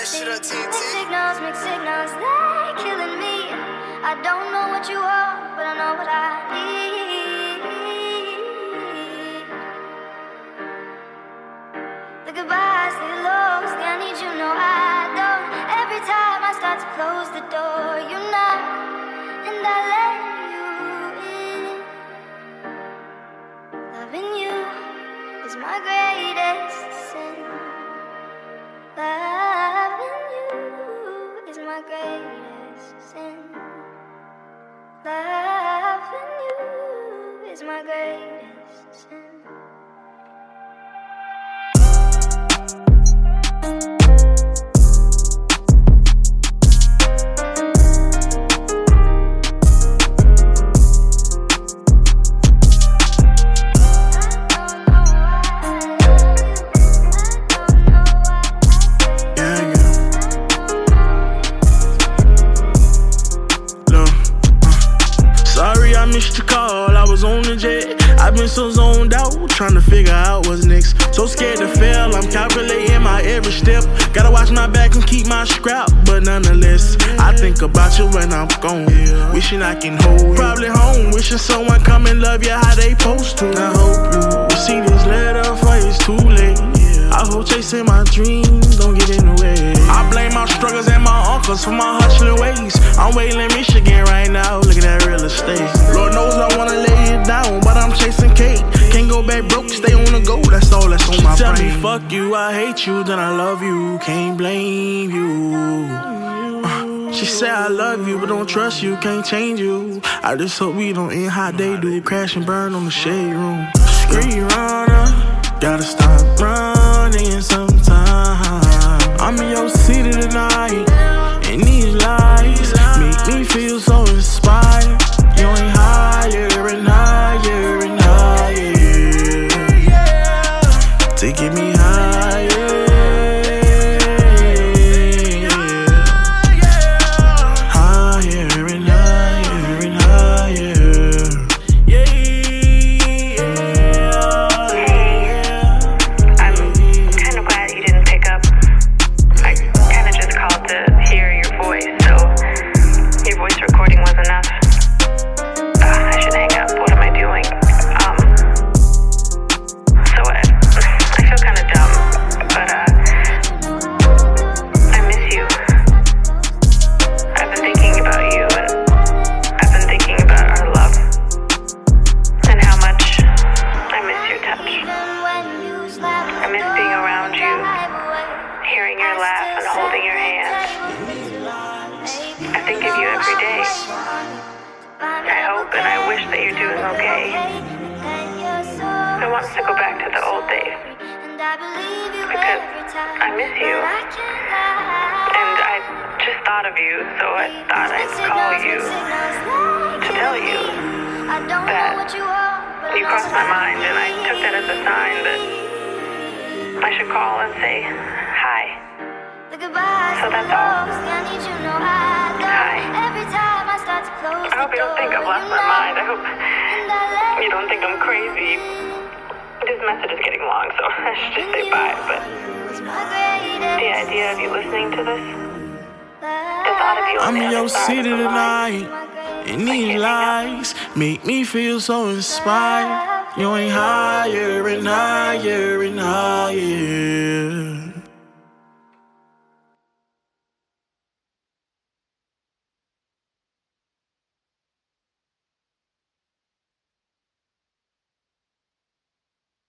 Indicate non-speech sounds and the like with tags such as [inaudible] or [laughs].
that shit up, TNT. Mixed signals, mixed signals, they're killing me. I don't know what you want, but I know what I need. The goodbyes, the lows, the I need you, no, I don't. Every time I start to close the door, you knock, and I let you in. Loving you is my greatest sin. Missed your call. I was on the jet. I've been so zoned out, trying to figure out what's next. So scared to fail. I'm calculating my every step. Gotta watch my back and keep my scrap, but nonetheless, I think about you when I'm gone. Wishing I can hold you. Probably home, wishing someone come and love you how they supposed to. I hope you see this letter for it's too late. I hope chasing my dreams don't get in the way. I blame my struggles and my uncles for my hustling ways. I'm waiting in Michigan right now, look at real estate. I'm chasing cake. Can't go back broke, stay on the go, that's all that's on my Tell brain. me, fuck you, I hate you, then I love you, can't blame you. Uh, She said I love you, but don't trust you, can't change you. I just hope we don't end how they do, crash and burn on the shade room. Screen runner, gotta stop running I hope and I wish that you're doing okay. I want to go back to the old days because I miss you. And I just thought of you, so I thought I'd call you to tell you that you crossed my mind, and I took that as a sign that I should call and say hi. So that's all. You don't think I'm crazy. This message is getting long, so [laughs] I should just say bye. But the idea of you listening to this, the thought of you on I'm the your city of the line, tonight, and these lights make me feel so inspired. You ain't higher and higher and higher.